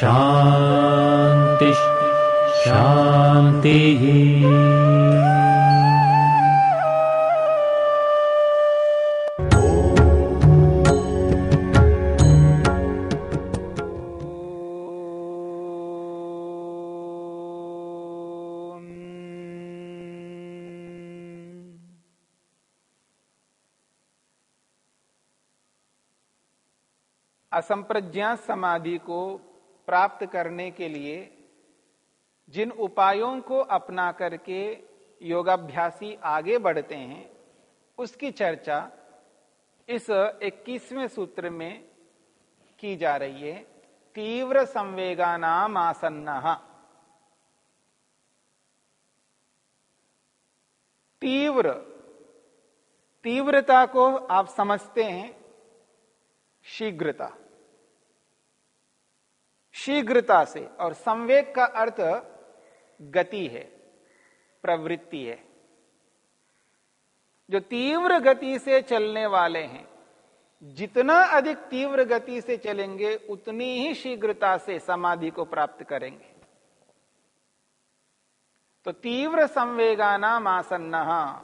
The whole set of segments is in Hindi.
शान्तिः शान्तिः असंप्रज्ञा समाधि को प्राप्त करने के लिए जिन उपायों को अपना करके योगाभ्यासी आगे बढ़ते हैं, उसकी चर्चा इस 21वें सूत्र में की जा रही है, तीव्र संवेगा नाम आसन्न। तीव्र, तीव्रता को आप समझते हैं, शीघ्रता। शीघ्रता से, और संवेग का अर्थ गति है, प्रवृत्ति है। जो तीव्र गति से चलने वाले हैं, जितना अधिक तीव्र गति से चलेंगे, उतनी ही शीघ्रता से समाधि को प्राप्त करेंगे। तो तीव्र संवेगाना आसन्न,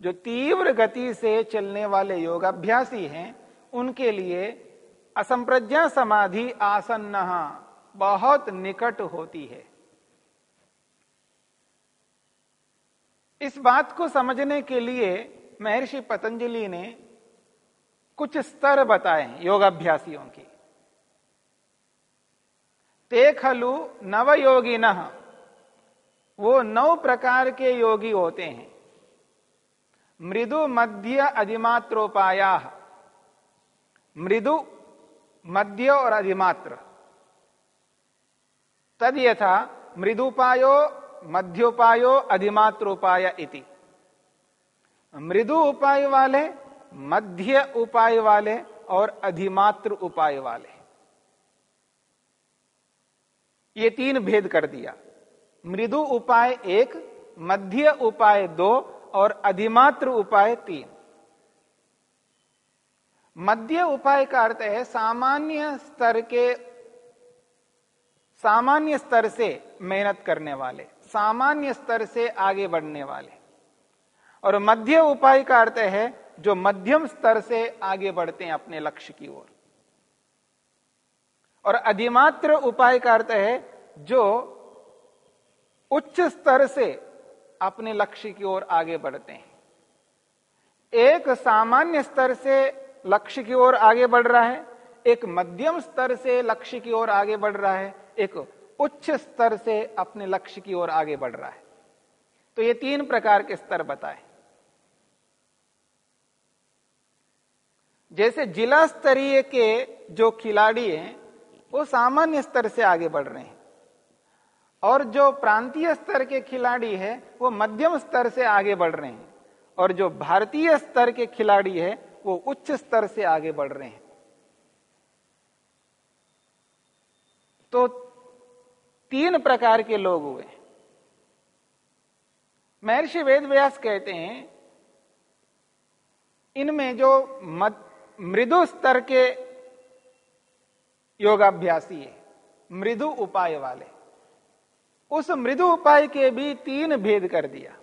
जो तीव्र गति से चलने वाले योगाभ्यासी हैं, उनके लिए असंप्रज्ञा समाधि आसन्न। बहुत निकट होती है। इस बात को समझने के लिए महर्षि पतंजलि ने कुछ स्तर बताए योगाभ्यासियों की। ते खलु न वो नौ प्रकार के योगी होते हैं। मृदु मध्य अधिमात्रोपाया, मृदु, मध्य और अधिमात्र। तद यथा मृदुपायो, मध्योपायो अधिमात्रोपाय इति। मृदु उपाय वाले, मध्य उपाय वाले और अधिमात्र उपाय वाले। ये तीन भेद कर दिया। मृदु उपाय एक, मध्य उपाय दो और अधिमात्र उपाय तीन। मध्य उपाय का अर्थ है सामान्य स्तर के सामान्य स्तर से मेहनत करने वाले, सामान्य स्तर से आगे बढ़ने वाले। और मध्य उपाय का अर्थ है जो मध्यम स्तर से आगे बढ़ते हैं अपने लक्ष्य की ओर। और अधिमात्र उपाय का अर्थ है जो उच्च स्तर से अपने लक्ष्य की ओर आगे बढ़ते हैं। एक सामान्य स्तर से लक्ष्य की ओर आगे बढ़ रहा है, एक मध्यम स्तर से लक्ष्य की ओर आगे बढ़ रहा है एक उच्च स्तर से अपने लक्ष्य की ओर आगे बढ़ रहा है। तो ये तीन प्रकार के स्तर बताए। जैसे जिला स्तरीय के जो खिलाड़ी हैं, वो सामान्य स्तर से आगे बढ़ रहे हैं। और जो प्रांतीय स्तर के खिलाड़ी है, वो मध्यम स्तर से आगे बढ़ रहे हैं। और जो भारतीय स्तर के खिलाड़ी है, वो उच्च स्तर से आगे बढ़ रहे हैं। तो तीन प्रकार के लोग हुए। महर्षि वेद व्यास कहते हैं, इनमें जो मृदु स्तर के योगाभ्यासी है, मृदु उपाय वाले। उस मृदु उपाय के भी तीन भेद कर दिया।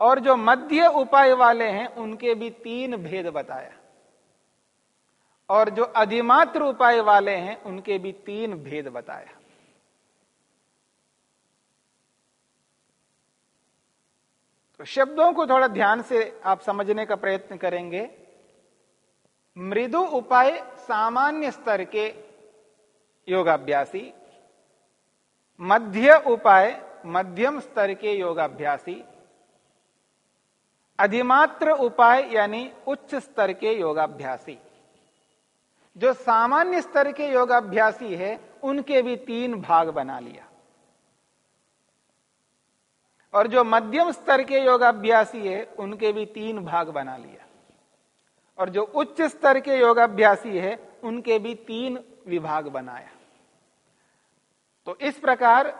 और जो मध्य उपाय वाले हैं, उनके भी तीन भेद बताया। और जो अधिमात्र उपाय वाले हैं, उनके भी तीन भेद बताया तो शब्दों को थोड़ा ध्यान से आप समझने का प्रयत्न करेंगे। मृदु उपाय सामान्य स्तर के योगाभ्यासी, मध्य उपाय मध्यम स्तर के योगाभ्यासी, अधिमात्र उपाय यानी उच्च स्तर के योगाभ्यासी। जो सामान्य स्तर के योगाभ्यासी है, उनके भी तीन भाग बना लिया। और जो मध्यम स्तर के योगाभ्यासी है, उनके भी तीन भाग बना लिया। और जो उच्च स्तर के योगाभ्यासी है, उनके भी तीन विभाग बनाया। तो इस प्रकार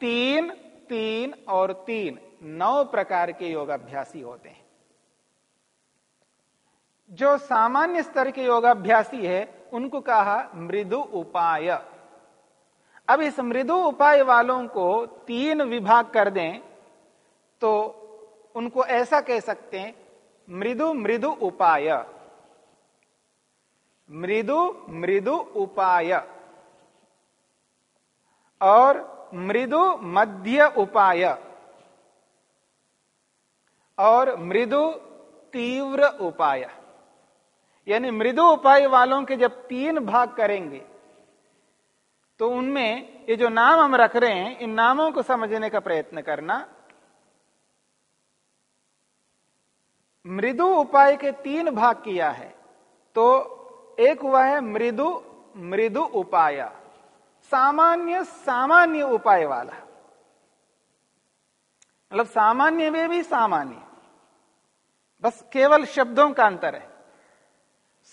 तीन तीन और तीन नौ प्रकार के योगाभ्यासी होते हैं। जो सामान्य स्तर के योगाभ्यासी है, उनको कहा मृदु उपाय। अब इस मृदु उपाय वालों को तीन विभाग कर दें तो उनको ऐसा कह सकते हैं, मृदु मृदु उपाय। मृदु मृदु उपाय। और मृदु मध्य उपाय। और मृदु तीव्र उपाय। यानी मृदु उपाय वालों के जब तीन भाग करेंगे तो उनमें ये जो नाम हम रख रहे हैं, इन नामों को समझने का प्रयत्न करना। मृदु उपाय के तीन भाग किया है तो एक हुआ है मृदु मृदु उपाय। सामान्य सामान्य उपाय वाला। मतलब सामान्य में भी सामान्य। बस केवल शब्दों का अंतर है।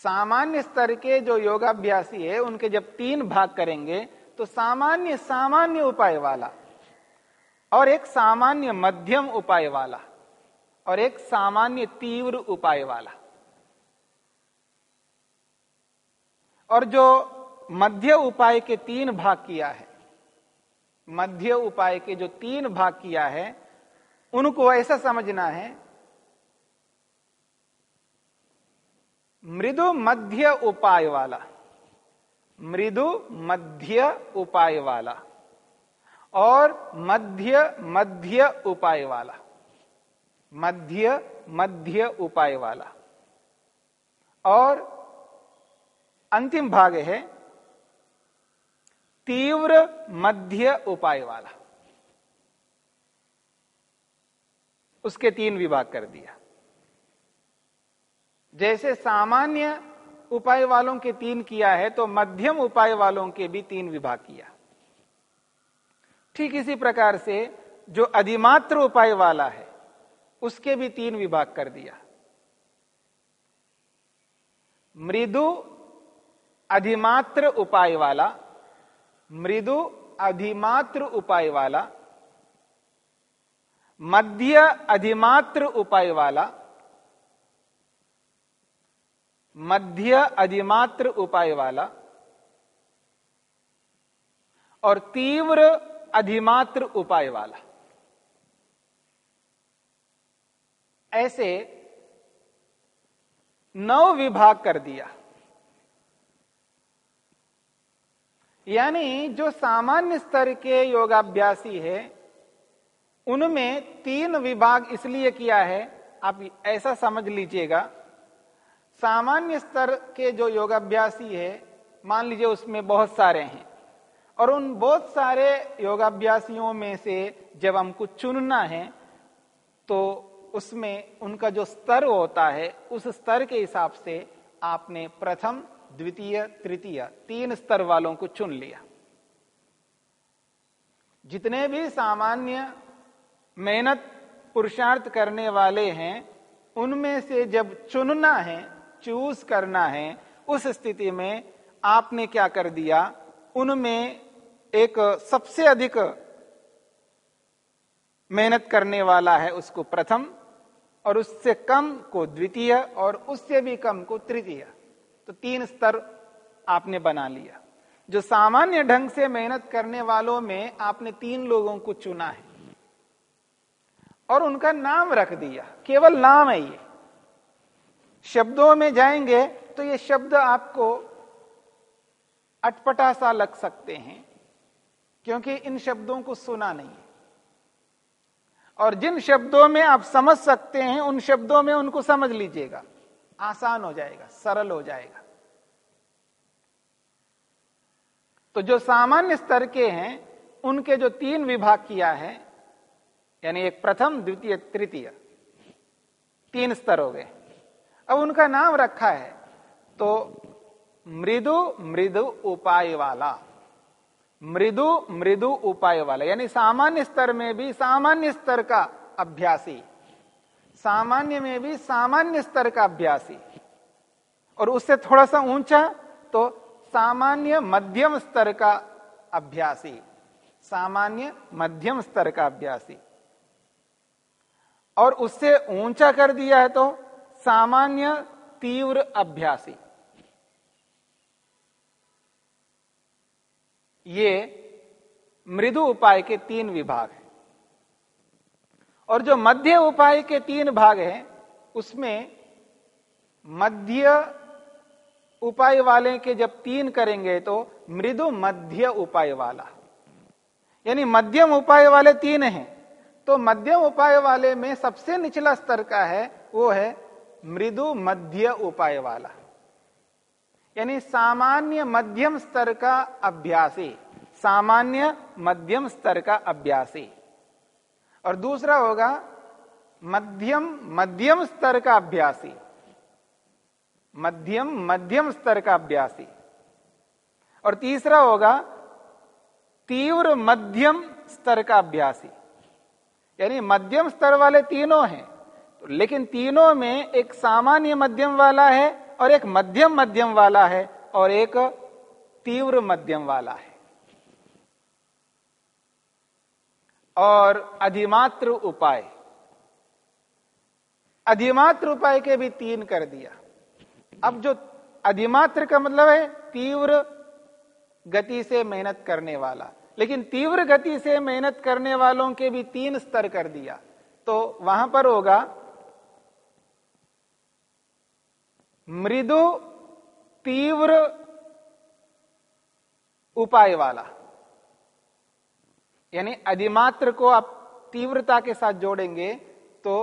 सामान्य स्तर के जो योगाभ्यासी है, उनके जब तीन भाग करेंगे तो सामान्य सामान्य उपाय वाला और एक सामान्य मध्यम उपाय वाला और एक सामान्य तीव्र उपाय वाला। और जो मध्य उपाय के तीन भाग किया है, मध्य उपाय के जो तीन भाग किया है, उनको ऐसा समझना है मृदु मध्य उपाय वाला। मृदु मध्य उपाय वाला। और मध्य मध्य उपाय वाला। मध्य मध्य उपाय वाला। और अंतिम भाग है तीव्र मध्य उपाय वाला। उसके तीन विभाग कर दिया। जैसे सामान्य उपाय वालों के तीन किया है तो मध्यम उपाय वालों के भी तीन विभाग किया। ठीक इसी प्रकार से जो अधिमात्र उपाय वाला है, उसके भी तीन विभाग कर दिया। मृदु अधिमात्र उपाय वाला, मृदु अधिमात्र उपाय वाला, मध्य अधिमात्र उपाय वाला मध्य अधिमात्र उपाय वाला और तीव्र अधिमात्र उपाय वाला। ऐसे नौ विभाग कर दिया। यानी जो सामान्य स्तर के योगाभ्यासी है, उनमें तीन विभाग इसलिए किया है, आप ऐसा समझ लीजिएगा। सामान्य स्तर के जो योगाभ्यासी है, मान लीजिए उसमें बहुत सारे हैं, और उन बहुत सारे योगाभ्यासियों में से जब हमको चुनना है तो उसमें उनका जो स्तर होता है, उस स्तर के हिसाब से आपने प्रथम, द्वितीय, तृतीय, तीन स्तर वालों को चुन लिया। जितने भी सामान्य मेहनत, पुरुषार्थ करने वाले हैं, उनमें से जब चुनना है चूज़ करना है, उस स्थिति में आपने क्या कर दिया? उनमें एक सबसे अधिक मेहनत करने वाला है उसको प्रथम, और उससे कम को द्वितीय, और उससे भी कम को तृतीय। तो तीन स्तर आपने बना लिया। जो सामान्य ढंग से मेहनत करने वालों में आपने तीन लोगों को चुना है, और उनका नाम रख दिया। केवल नाम है ये। शब्दों में जाएँगे तो ये शब्द आपको अटपटा सा लग सकते हैं, क्योंकि इन शब्दों को सुना नहीं है। और जिन शब्दों में आप समझ सकते हैं, उन शब्दों में उनको समझ लीजिएगा। आसान हो जाएगा, सरल हो जाएगा। तो जो सामान्य स्तर के हैं, उनके जो तीन विभाग किया है, यानी एक प्रथम, द्वितीय, तृतीय, तीन स्तर हो गए। अब उनका नाम रखा है। तो मृदु मृदु उपाय वाला। मृदु मृदु उपाय वाला। यानी सामान्य स्तर में भी सामान्य स्तर का अभ्यासी। सामान्य में भी सामान्य स्तर का अभ्यासी। और उससे थोड़ा सा ऊँचा तो सामान्य मध्यम स्तर का अभ्यासी। सामान्य मध्यम स्तर का अभ्यासी। और उससे ऊँचा कर दिया है तो सामान्य तीव्र अभ्यासी। ये मृदु उपाय के तीन विभाग हैं। और जो मध्य उपाय के तीन भाग हैं, उसमें मध्य उपाय वाले के जब तीन करेंगे तो मृदु मध्य उपाय वाला। यानी मध्यम उपाय वाले तीन हैं। तो मध्यम उपाय वाले में सबसे निचला स्तर का है, वो है मृदु मध्य उपाय वाला। यानी सामान्य मध्यम स्तर का अभ्यासी, सामान्य मध्यम स्तर का अभ्यासी। और दूसरा होगा मध्यम मध्यम स्तर का अभ्यासी। मध्यम मध्यम स्तर का अभ्यासी। और तीसरा होगा तीव्र मध्यम स्तर का अभ्यासी। यानी मध्यम स्तर वाले तीनों हैं। लेकिन तीनों में एक सामान्य मध्यम वाला है और एक मध्यम मध्यम वाला है और एक तीव्र मध्यम वाला है। और अधिमात्र उपाय। अधिमात्र उपाय के भी तीन कर दिया। अब जो अधिमात्र का मतलब है तीव्र गति से मेहनत करने वाला। लेकिन तीव्र गति से मेहनत करने वालों के भी तीन स्तर कर दिया। तो वहाँ पर होगा मृदु तीव्र उपाय वाला। यानी अधिमात्र को आप तीव्रता के साथ जोड़ेंगे तो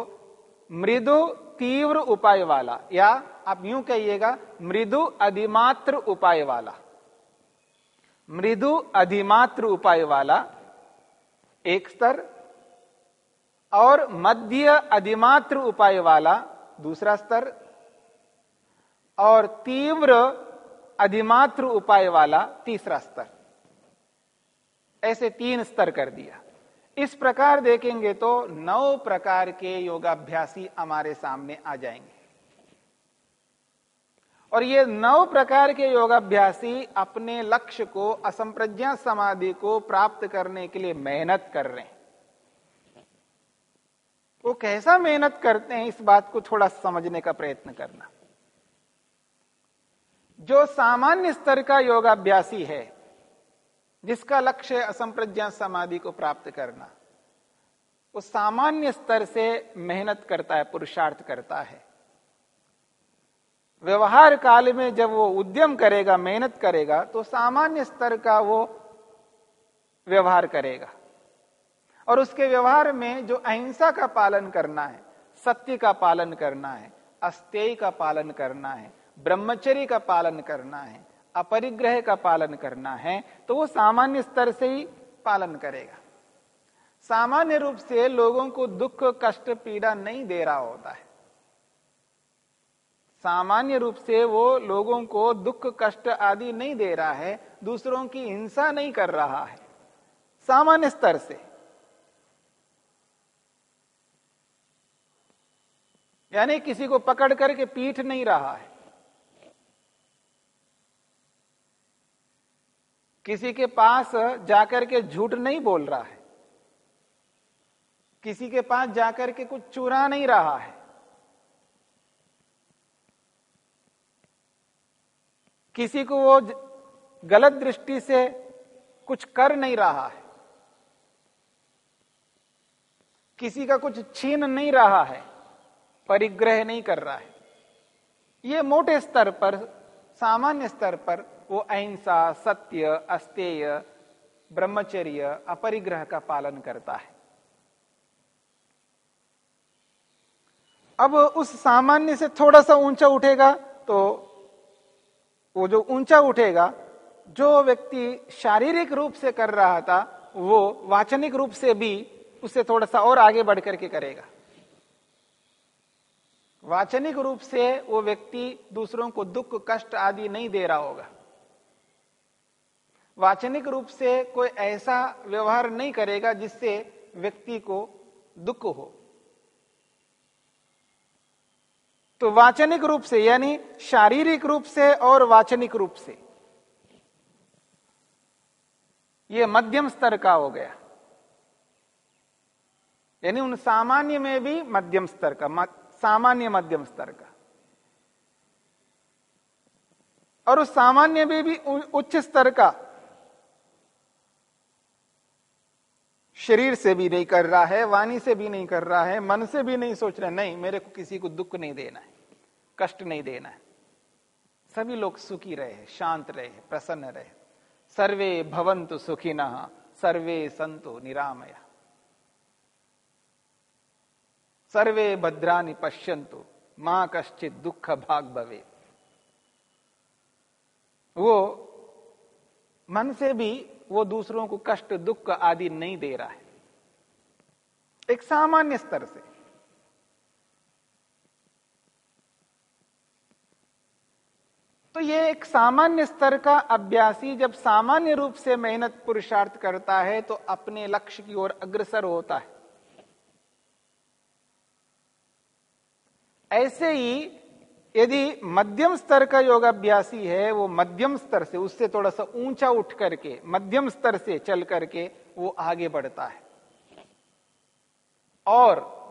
मृदु तीव्र उपाय वाला, या आप यूँ कहिएगा, मृदु अधिमात्र उपाय वाला। मृदु अधिमात्र उपाय वाला एक स्तर, और मध्य अधिमात्र उपाय वाला दूसरा स्तर और तीव्र अधिमात्र उपाय वाला तीसरा स्तर। ऐसे तीन स्तर कर दिया। इस प्रकार देखेंगे तो नौ प्रकार के योगाभ्यासी हमारे सामने आ जाएँगे। और ये नौ प्रकार के योगाभ्यासी अपने लक्ष्य को, असंप्रज्ञा समाधि को प्राप्त करने के लिए मेहनत कर रहे हैं। वो कैसा मेहनत करते हैं, इस बात को थोड़ा समझने का प्रयत्न करना। जो सामान्य स्तर का योगाभ्यासी है, जिसका लक्ष्य असंप्रज्ञा समाधि को प्राप्त करना, वो सामान्य स्तर से मेहनत करता है, पुरुषार्थ करता है। व्यवहार काल में जब वो उद्यम करेगा, मेहनत करेगा तो सामान्य स्तर का वो व्यवहार करेगा। और उसके व्यवहार में जो अहिंसा का पालन करना है, सत्य का पालन करना है, अस्तेय का पालन करना है ब्रह्मचर्य का पालन करना है, अपरिग्रह का पालन करना है तो वो सामान्य स्तर से ही पालन करेगा। सामान्य रूप से लोगों को दुख, कष्ट, पीड़ा नहीं दे रहा होता है। सामान्य रूप से वो लोगों को दुख, कष्ट आदि नहीं दे रहा है, दूसरों की हिंसा नहीं कर रहा है, सामान्य स्तर से। यानी किसी को पकड़ करके पीठ नहीं रहा है। किसी के पास जाकर के झूठ नहीं बोल रहा है। किसी के पास जाकर के कुछ चुरा नहीं रहा है। किसी को वो गलत दृष्टि से कुछ कर नहीं रहा है। किसी का कुछ छीन नहीं रहा है, परिग्रह नहीं कर रहा है। ये मोटे स्तर पर सामान्य स्तर पर वो अहिंसा, सत्य, अस्तेय, ब्रह्मचर्य, अपरिग्रह का पालन करता है। अब उस सामान्य से थोड़ा सा ऊँचा उठेगा तो वो जो ऊँचा उठेगा, जो व्यक्ति शारीरिक रूप से कर रहा था, वो वाचनिक रूप से भी उससे थोड़ा सा और आगे बढ़ करके करेगा। वाचनिक रूप से वो व्यक्ति दूसरों को दुख, कष्ट आदि नहीं दे रहा होगा। वाचनिक रूप से कोई ऐसा व्यवहार नहीं करेगा जिससे व्यक्ति को दुख हो। तो वाचनिक रूप से, यानी शारीरिक रूप से और वाचनिक रूप से यह मध्यम स्तर का हो गया। यानी उन सामान्य में भी मध्यम स्तर का सामान्य मध्यम स्तर का। और उस सामान्य में भी उच्च स्तर का शरीर से भी नहीं कर रहा है, वाणी से भी नहीं कर रहा है, मन से भी नहीं सोच रहा नहीं, मेरे को किसी को दुख नहीं देना है, कष्ट नहीं देना है। सभी लोग सुखी रहे शांत रहे प्रसन्न रहे सर्वे भवंतु सुखी सर्वे संतो निरामया। सर्वे भद्रानि पश्यंतु माँ कश्चित दुख भाग भवे वो मन से भी वो दूसरों को कष्ट, दुख आदि नहीं दे रहा है। एक सामान्य स्तर से। तो ये एक सामान्य स्तर का अभ्यासी, जब सामान्य रूप से मेहनत पुरुषार्थ करता है तो अपने लक्ष्य की ओर अग्रसर होता है। ऐसे ही यदि मध्यम स्तर का योगाभ्यासी है, वो मध्यम स्तर से, उससे थोड़ा सा ऊँचा उठ करके, मध्यम स्तर से चल करके वो आगे बढ़ता है। और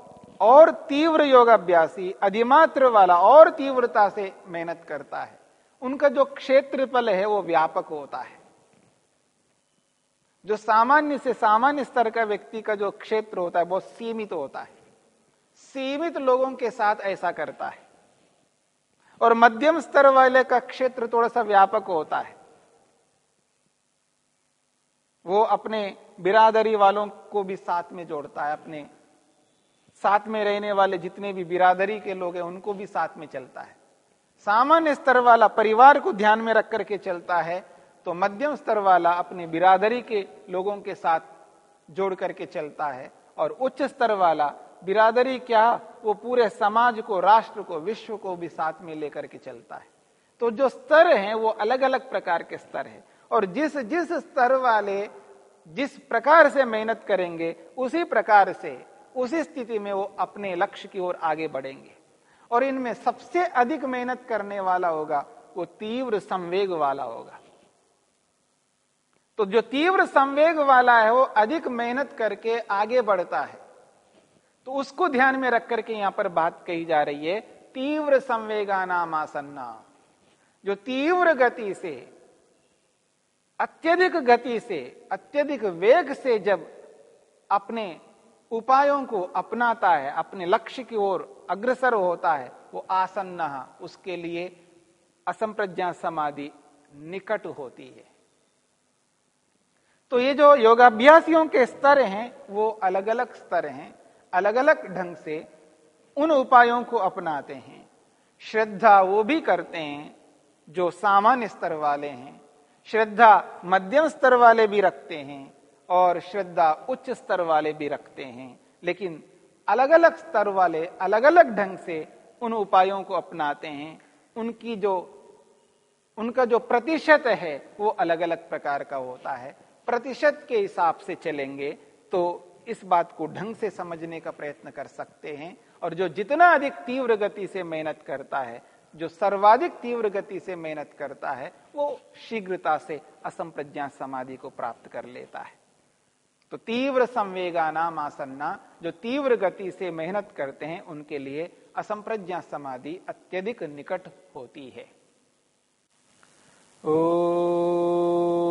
और तीव्र योगाभ्यासी, अधिमात्र वाला और तीव्रता से मेहनत करता है। उनका जो क्षेत्रफल है, वो व्यापक होता है। जो सामान्य से सामान्य स्तर का व्यक्ति का जो क्षेत्र होता है बहुत सीमित होता है। सीमित लोगों के साथ ऐसा करता है। और मध्यम स्तर वाले का क्षेत्र थोड़ा सा व्यापक होता है। वो अपने बिरादरी वालों को भी साथ में जोड़ता है, अपने साथ में रहने वाले जितने भी बिरादरी के लोग हैं, उनको भी साथ में चलता है। सामान्य स्तर वाला परिवार को ध्यान में रख करके चलता है तो मध्यम स्तर वाला अपने बिरादरी के लोगों के साथ जोड़ करके चलता है, और उच्च स्तर वाला बिरादरी क्या, वो पूरे समाज को, राष्ट्र को, विश्व को भी साथ में लेकर के चलता है। तो जो स्तर हैं, वो अलग अलग प्रकार के स्तर हैं। और जिस जिस स्तर वाले, जिस प्रकार से मेहनत करेंगे, उसी प्रकार से, उसी स्थिति में वो अपने लक्ष्य की ओर आगे बढ़ेंगे। और इनमें सबसे अधिक मेहनत करने वाला होगा, वो तीव्र संवेग वाला होगा। तो जो तीव्र संवेग वाला है, वो अधिक मेहनत करके आगे बढ़ता है। तो उसको ध्यान में रख करके यहाँ पर बात कही जा रही है, तीव्र संवेगा नाम आसन्ना जो तीव्र गति से, अत्यधिक गति से, अत्यधिक वेग से जब अपने उपायों को अपनाता है, अपने लक्ष्य की ओर अग्रसर होता है, वो आसन्न, उसके लिए असंप्रज्ञा समाधि निकट होती है। तो ये जो योगाभ्यासियों के स्तर हैं, वो अलग अलग स्तर हैं। अलग अलग ढंग से उन उपायों को अपनाते हैं। श्रद्धा वो भी करते हैं जो सामान्य स्तर वाले हैं। श्रद्धा मध्यम स्तर वाले भी रखते हैं और श्रद्धा उच्च स्तर वाले भी रखते हैं। लेकिन अलग अलग स्तर वाले अलग अलग ढंग से उन उपायों को अपनाते हैं। उनकी जो, उनका जो प्रतिशत है वो अलग अलग प्रकार का होता है। प्रतिशत के हिसाब से चलेंगे तो इस बात को ढंग से समझने का प्रयत्न कर सकते हैं और जो जितना अधिक तीव्र गति से मेहनत करता है, जो सर्वाधिक तीव्र गति से मेहनत करता है, वो शीघ्रता से असंप्रज्ञा समाधि को प्राप्त कर लेता है। तो तीव्र संवेगा नाम आसन्ना, जो तीव्र गति से मेहनत करते हैं, उनके लिए असंप्रज्ञा समाधि अत्यधिक निकट होती है। ओ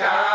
शांति शांति शांति